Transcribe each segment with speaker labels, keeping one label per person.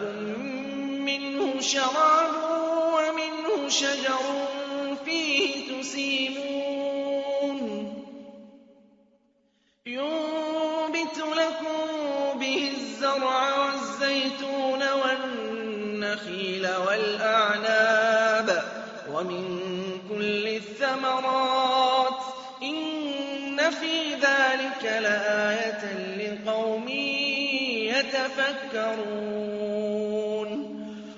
Speaker 1: لكم منه شراب ومنه شجر فيه تسيمون. ينبت لكم به الزرع والزيتون والنخيل والأعناب ومن كل الثمرات. إن في ذلك لآية لقوم يتفكرون.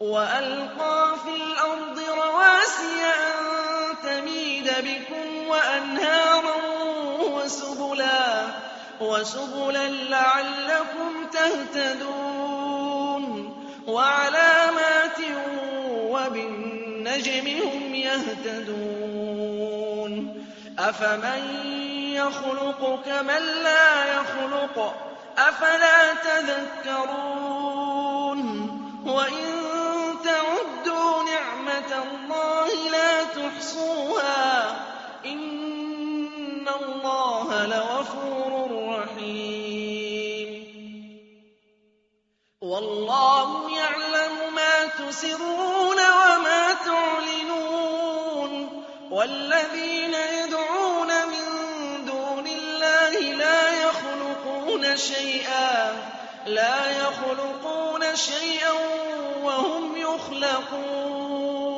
Speaker 1: وألقى في الأرض رواسي أن تميد بكم وأنهارا وسبلا وسبلا لعلكم تهتدون. وعلامات وبالنجم هم يهتدون. أفمن يخلق كمن لا يخلق؟ أفلا تذكرون؟ وإن نعمة الله لا تحصوها. إن الله لغفور رحيم. والله يعلم ما تسرون وما تعلنون. والذين يدعون من دون الله لا يخلقون شيئا. لا يخلقون شيئا وهم يخلقون.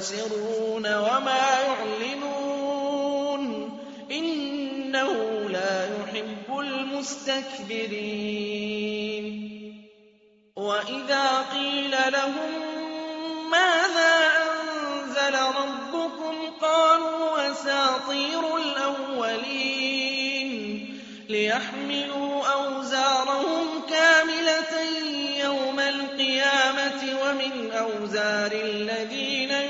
Speaker 1: يسرون وما يعلنون إنه لا يحب المستكبرين. وإذا قيل لهم ماذا أنزل ربكم قالوا أساطير الأولين. ليحملوا أوزارهم كاملة يوم القيامة ومن أوزار الذين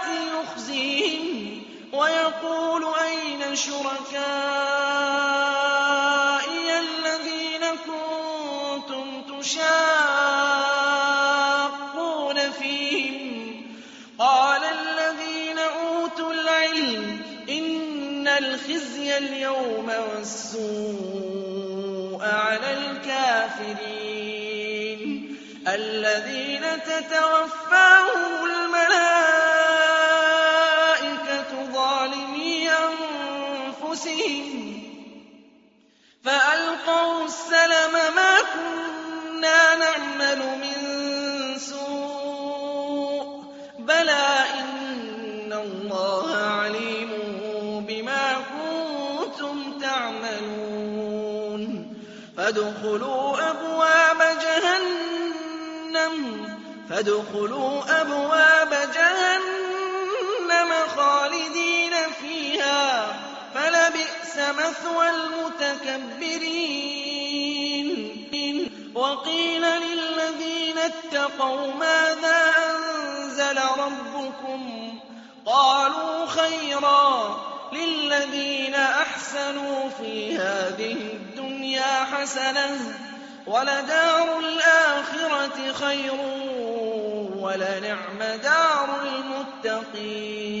Speaker 1: القيامة يخزيهم ويقول أين شركائي الذين كنتم تشاقون فيهم؟ قال الذين أوتوا العلم إن الخزي اليوم والسوء على الكافرين. الذين تتوفاهم أنفسهم فألقوا السلم ما كنا نعمل من سوء بلى إن الله عليم بما كنتم تعملون فادخلوا أبواب جهنم فادخلوا أبواب جهنم مثوى المتكبرين. وقيل للذين اتقوا ماذا أنزل ربكم؟ قالوا خيرا للذين أحسنوا في هذه الدنيا حسنة ولدار الآخرة خير ولنعم دار المتقين.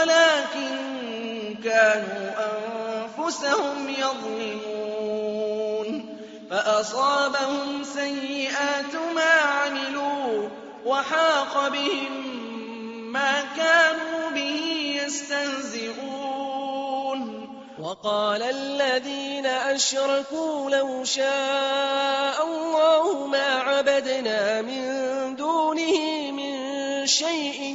Speaker 1: ولكن كانوا أنفسهم يظلمون. فأصابهم سيئات ما عملوا وحاق بهم ما كانوا به يستهزئون.
Speaker 2: وقال الذين أشركوا لو شاء الله ما عبدنا من دونه من شيء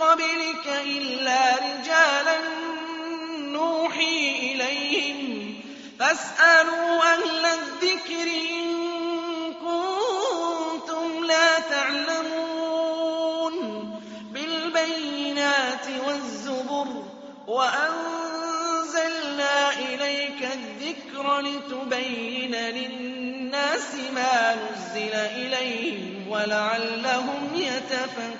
Speaker 1: قبلك إلا رجالا نوحي إليهم. فاسألوا أهل الذكر إن كنتم لا تعلمون. بالبينات والزبر وأنزلنا إليك الذكر لتبين للناس ما نزل إليهم ولعلهم يتفكرون.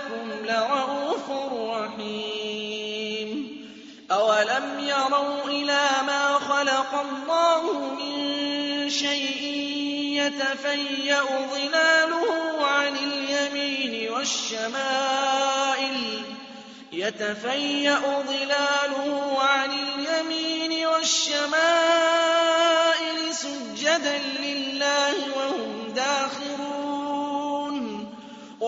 Speaker 1: لرءوف رحيم. أولم يروا إلى ما خلق الله من شيء يتفيأ ظلاله عن اليمين والشمائل؟ يتفيأ ظلاله عن اليمين والشمائل سجدا لله وهم داخرون.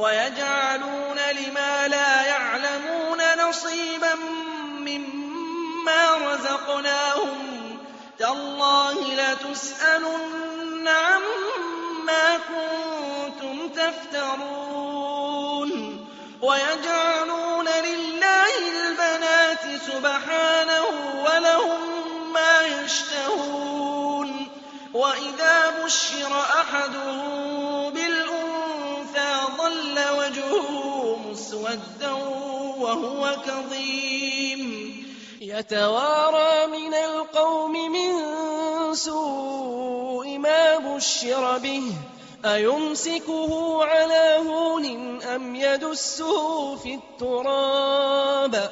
Speaker 1: ويجعلون لما لا يعلمون نصيبا مما رزقناهم. تالله لتسألن عما كنتم تفترون. ويجعلون لله البنات سُبْحَانَهُ وَلَهُم مَّا يَشْتَهُونَ. وَإِذَا بُشِّرَ أَحَدُهُم بِالْأُنثَىٰ مُسْوَدًّا وَهُوَ كَظِيمٌ
Speaker 2: يَتَوَارَىٰ مِنَ الْقَوْمِ مِن سُوءِ مَا بُشِّرَ بِهِ أَيُمْسِكُهُ عَلَىٰ هُونٍ أَمْ يَدُسُّهُ فِي التُّرَابِ ۗ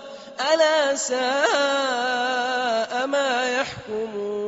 Speaker 2: أَلَا سَاءَ مَا يَحْكُمُونَ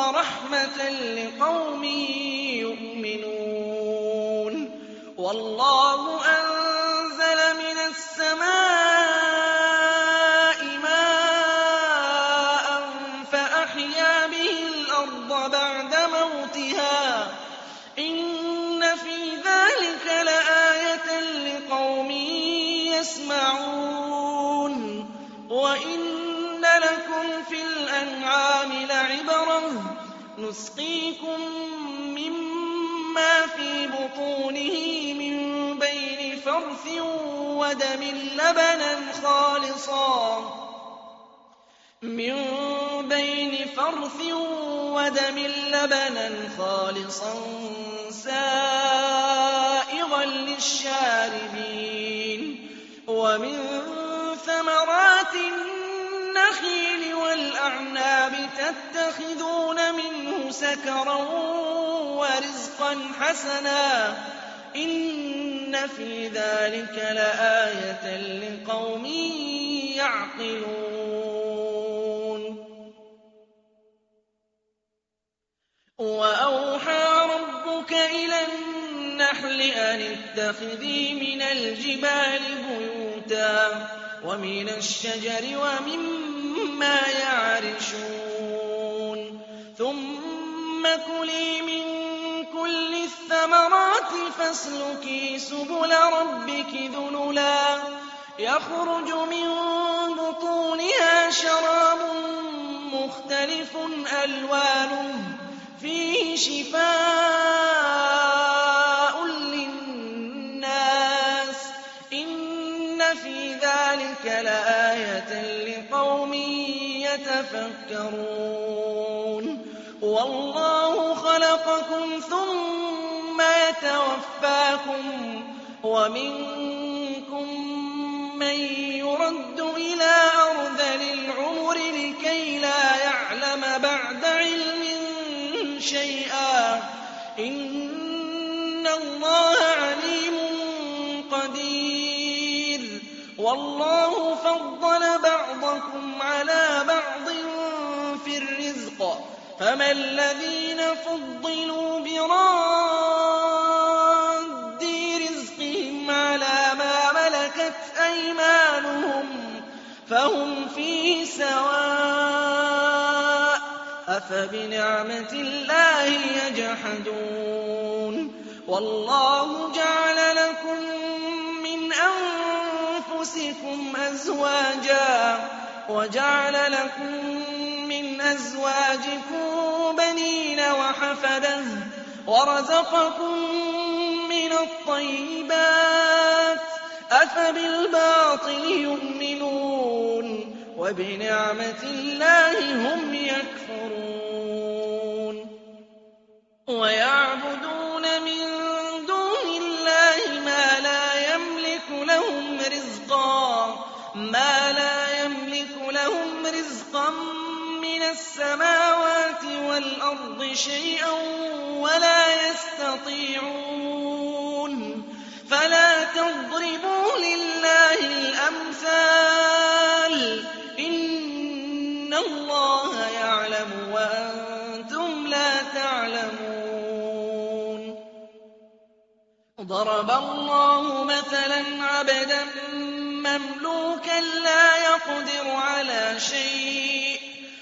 Speaker 1: وَرَحْمَةً لِّقَوْمٍ يُؤْمِنُونَ. وَاللَّهُ أَنزَلَ مِنَ السَّمَاءِ مَاءً فَأَحْيَا بِهِ الْأَرْضَ بَعْدَ مَوْتِهَا ۚ. إِنَّ فِي ذَٰلِكَ لَآيَةً لِّقَوْمٍ يَسْمَعُونَ. وَإِنَّ لَكُمْ فِي الْأَنْعَامِ نُّسْقِيكُم مِّمَّا فِي بُطُونِهِ مِن بَيْنِ فَرْثٍ وَدَمٍ لَّبَنًا خَالِصًا. سَائِغًا لِّلشَّارِبِينَ. وَمِن ثَمَرَاتِ النَّخِيلِ وَالْأَعْنَابِ تَتَّخِذُونَ مِنْهُ سَكَرًا وَرِزْقًا حَسَنًا ۗ إِنَّ فِي ذَٰلِكَ لَآيَةً لِّقَوْمٍ يَعْقِلُونَ وَأَوْحَىٰ رَبُّكَ إِلَى النَّحْلِ أَنِ اتَّخِذِي مِنَ الْجِبَالِ بُيُوتًا وَمِنَ الشَّجَرِ وَمِمَّا يَعْرِشُونَ. ثُمَّ كُلِي مِن كُلِّ الثَّمَرَاتِ فَاسْلُكِي سُبُلَ رَبِّكِ ذُلُلًا. يَخْرُجُ مِن بُطُونِهَا شَرَابٌ مُّخْتَلِفٌ أَلْوَانُهُ. فِيهِ شِفَاءٌ لِّلنَّاسِ ۗ. إِنَّ فِي ذَٰلِكَ لَآيَةً يَتَفَكَّرُونَ. وَاللَّهُ خَلَقَكُمْ ثُمَّ يَتَوَفَّاكُمْ ۖ وَمِنكُم مَّن يُرَدُّ إِلَىٰ أَرْذَلِ الْعُمُرِ لِكَيْ لَا يَعْلَمَ بَعْدَ عِلْمٍ شَيْئًا ۚ. إِنَّ اللَّهَ عَلِيمٌ قَدِيرٌ. وَاللَّهُ فَضَّلَ بَعْضَكُمْ عَلَىٰ بَعْضٍ فَمَا الَّذِينَ فُضِّلُوا بِرَادِّي رِزْقِهِمْ عَلَىٰ مَا مَلَكَتْ أَيْمَانُهُمْ فَهُمْ فِيهِ سَوَاءٌ أَفَبِنِعْمَةِ اللَّهِ يَجْحَدُونَ وَاللَّهُ جَعَلَ لَكُم مِّنْ أَنفُسِكُمْ أَزْوَاجًا وَجَعَلَ لَكُم أَزْوَاجِكُم بَنِينَ وَحَفَدَةً وَرَزَقَكُم مِّنَ الطَّيِّبَاتِ ۚ أَفَبِالْبَاطِلِ يُؤْمِنُونَ وَبِنِعْمَةِ اللَّهِ هُمْ يَكْفُرُونَ. وَيَعْبُدُونَ السَّمَاوَاتِ وَالْأَرْضِ شَيْئًا وَلَا يَسْتَطِيعُونَ فَلَا تَضْرِبُوا لِلَّهِ الْأَمْثَالَ ۚ إِنَّ اللَّهَ يَعْلَمُ وَأَنتُمْ لَا تَعْلَمُونَ ضَرَبَ اللَّهُ مَثَلًا عَبْدًا مَّمْلُوكًا لَّا يَقْدِرُ عَلَىٰ شَيْءٍ ۚ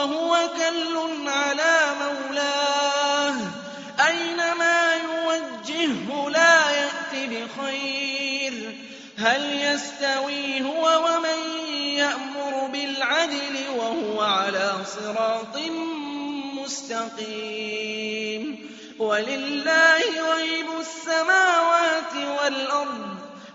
Speaker 1: وَهُوَ كَلٌّ عَلَىٰ مَوْلَاهُ. أَيْنَمَا يُوَجِّههُّ لَا يَأْتِ بِخَيْرٍ ۖ. هَلْ يَسْتَوِي هُوَ وَمَن يَأْمُرُ بِالْعَدْلِ وَهُوَ عَلَىٰ صِرَاطٍ مُّسْتَقِيمٍ. وَلِلَّهِ غَيْبُ السَّمَاوَاتِ وَالْأَرْضِ ۚ.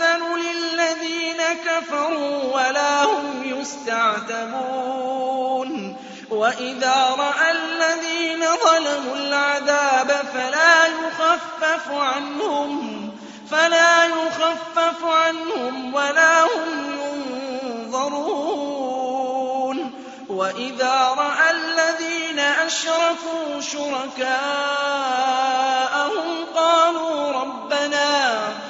Speaker 1: يُؤْذَنُ لِلَّذِينَ كَفَرُوا وَلَا هُمْ يُسْتَعْتَبُونَ وَإِذَا رَأَى الَّذِينَ ظَلَمُوا الْعَذَابَ فَلَا يُخَفَّفُ عَنْهُمْ وَلَا هُمْ يُنظَرُونَ. وَإِذَا رَأَى الَّذِينَ أَشْرَكُوا شُرَكَاءَهُمْ قَالُوا رَبَّنَا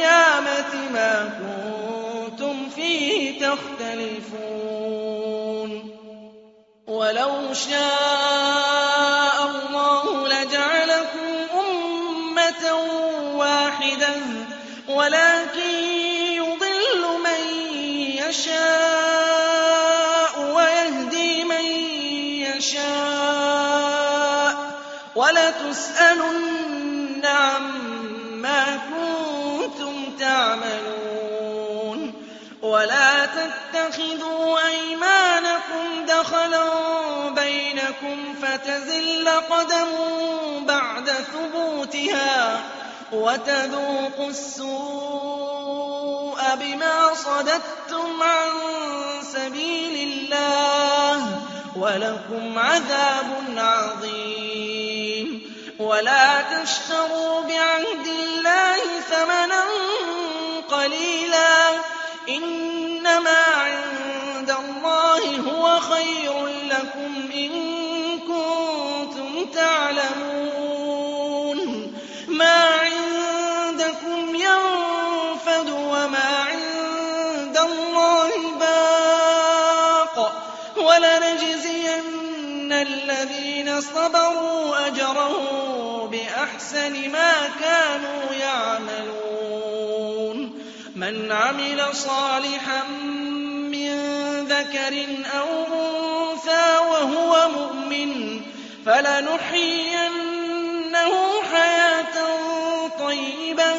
Speaker 1: الْقِيَامَةِ مَا كُنتُمْ فِيهِ تَخْتَلِفُونَ. وَلَوْ شَاءَ اللَّهُ لَجَعَلَكُمْ أُمَّةً وَاحِدَةً وَلَٰكِن يُضِلُّ مَن يَشَاءُ وَيَهْدِي مَن يَشَاءُ ۚ. وَلَتُسْأَلُنَّ عَمَّا أَيْمَانَكُمْ دَخَلًا بَيْنَكُمْ فَتَزِلَّ قَدَمٌ بَعْدَ ثُبُوتِهَا وَتَذُوقُوا السُّوءَ بِمَا صَدَدتُّمْ عَن سَبِيلِ اللَّهِ ۖ وَلَكُمْ عَذَابٌ عَظِيمٌ وَلَا تَشْتَرُوا بِعَهْدِ اللَّهِ ثَمَنًا قَلِيلًا ۚ إِنَّمَا اللَّهِ هُوَ خَيْرٌ لَّكُمْ إِن كُنتُمْ تَعْلَمُونَ. مَا عِندَكُمْ يَنفَدُ وَمَا عِندَ اللَّهِ بَاقٍ ۗ. وَلَنَجْزِيَنَّ الَّذِينَ صَبَرُوا أَجْرَهُم بِأَحْسَنِ مَا كَانُوا يَعْمَلُونَ. مَنْ عَمِلَ صَالِحًا ذَكَرٍ أَوْ أُنثَىٰ وَهُوَ مُؤْمِنٌ فَلَنُحْيِيَنَّهُ حَيَاةً طَيِّبَةً ۖ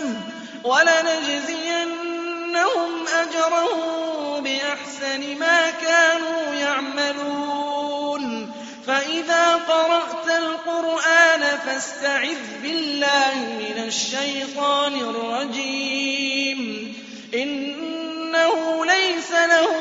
Speaker 1: وَلَنَجْزِيَنَّهُمْ أَجْرَهُم بِأَحْسَنِ مَا كَانُوا يَعْمَلُونَ. فَإِذَا قَرَأْتَ الْقُرْآنَ فَاسْتَعِذْ بِاللَّهِ مِنَ الشَّيْطَانِ الرَّجِيمِ. إِنَّهُ لَيْسَ لَهُ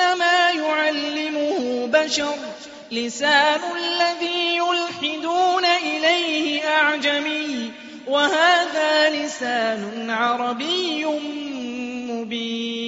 Speaker 2: إِنَّمَا يُعَلِّمُهُ بَشَرٌ ۗ. لِّسَانُ الَّذِي يُلْحِدُونَ إِلَيْهِ أَعْجَمِيٌّ. وَهَٰذَا لِسَانٌ عَرَبِيٌّ مُّبِينٌ.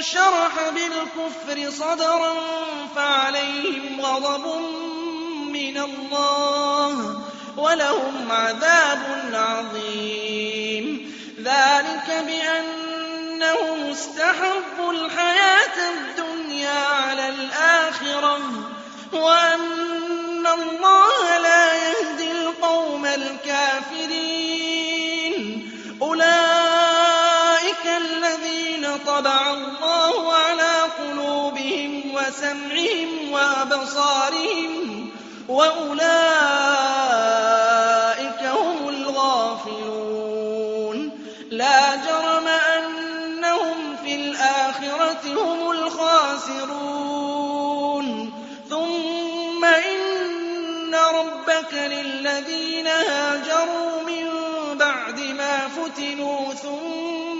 Speaker 1: شَرَحَ بِالْكُفْرِ صَدْرًا فَعَلَيْهِمْ غَضَبٌ مِّنَ اللَّهِ وَلَهُمْ عَذَابٌ عَظِيمٌ ذَٰلِكَ بِأَنَّهُمُ اسْتَحَبُّوا الْحَيَاةَ الدُّنْيَا عَلَى الْآخِرَةِ وَأَنَّ اللَّهَ لَا يَهْدِي طَبَعَ اللَّهُ عَلَىٰ قُلُوبِهِمْ وَسَمْعِهِمْ وَأَبْصَارِهِمْ وَأُولَٰئِكَ هُمُ الْغَافِلُونَ. لَا جَرَمَ أَنَّهُمْ فِي الْآخِرَةِ هُمُ الْخَاسِرُونَ. ثُمَّ إِنَّ رَبَّكَ لِلَّذِينَ هَاجَرُوا مِن بَعْدِ مَا فُتِنُوا ثُمَّ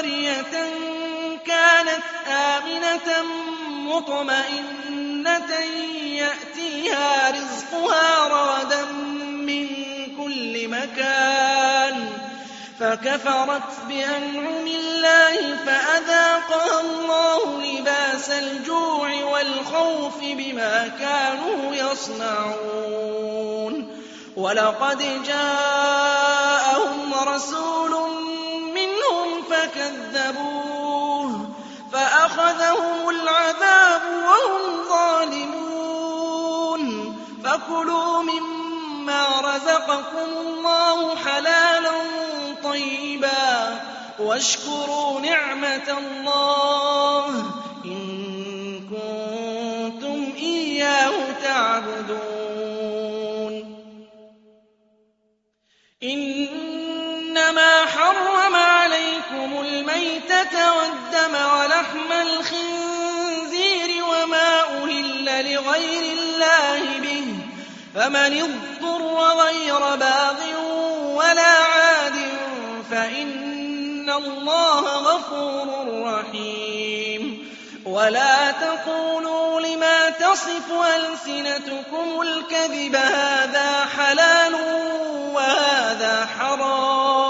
Speaker 1: قَرْيَةً كَانَتْ آمِنَةً مُّطْمَئِنَّةً يَأْتِيهَا رِزْقُهَا رَغَدًا مِّن كُلِّ مَكَانٍ فَكَفَرَتْ بِأَنْعُمِ اللَّهِ فَأَذَاقَهَا اللَّهُ لِبَاسَ الْجُوعِ وَالْخَوْفِ بِمَا كَانُوا يَصْنَعُونَ وَلَقَدْ جَاءَهُمْ رَسُولٌ مِّنْهُمْ فَكَذَّبُوهُ فَأَخَذَهُمُ الْعَذَابُ وَهُمْ ظَالِمُونَ فَكُلُوا مِمَّا رَزَقَكُمُ اللَّهُ حَلَالًا طَيِّبًا وَاشْكُرُوا نِعْمَتَ اللَّهِ إِن كُنتُمْ إِيَّاهُ تَعْبُدُونَ إِنَّمَا حَرَّمَ عَلَيْكُمُ الْمَيْتَةَ وَالدَّمَ وَلَحْمَ الْخِنزِيرِ وَمَا أُهِلَّ لِغَيْرِ اللَّهِ بِهِ ۖ فَمَنِ اضْطُرَّ غَيْرَ بَاغٍ وَلَا عَادٍ فَإِنَّ اللَّهَ غَفُورٌ رَّحِيمٌ وَلَا تَقُولُوا لِمَا تَصِفُ أَلْسِنَتُكُمُ الْكَذِبَ هَٰذَا حَلَالٌ وَهَٰذَا حَرَامٌ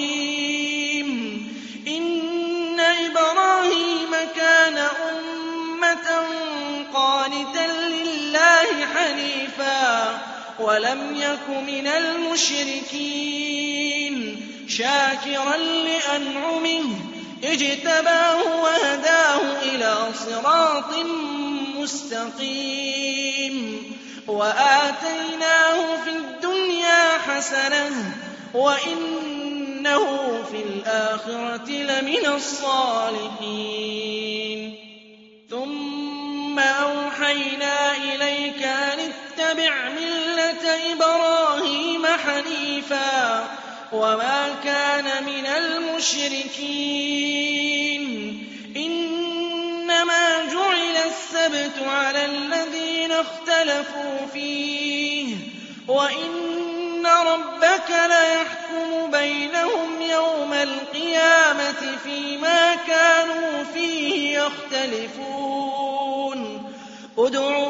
Speaker 1: وَلَمْ يَكُ مِنَ الْمُشْرِكِينَ شَاكِرًا لِّأَنْعُمِهِ اجْتَبَاهُ وَهَدَاهُ إِلَىٰ صِرَاطٍ مُّسْتَقِيمٍ. وَآتَيْنَاهُ فِي الدُّنْيَا حَسَنَةً وَإِنَّهُ فِي الْآخِرَةِ لَمِنَ الصَّالِحِينَ. ثُمَّ أَوْحَيْنَا إِلَيْكَ أَنِ اتَّبِعْ مِلَّةَ إِبْرَاهِيمَ حَنِيفًا وَمَا كَانَ مِنَ الْمُشْرِكِينَ. إِنَّمَا جُعِلَ السَّبْتُ عَلَى الَّذِينَ اخْتَلَفُوا فِيهِ ۚ. وَإِنَّ رَبَّكَ لَيَحْكُمُ بَيْنَهُمْ يَوْمَ الْقِيَامَةِ فِيمَا كَانُوا فِيهِ يَخْتَلِفُونَ. ادْعُ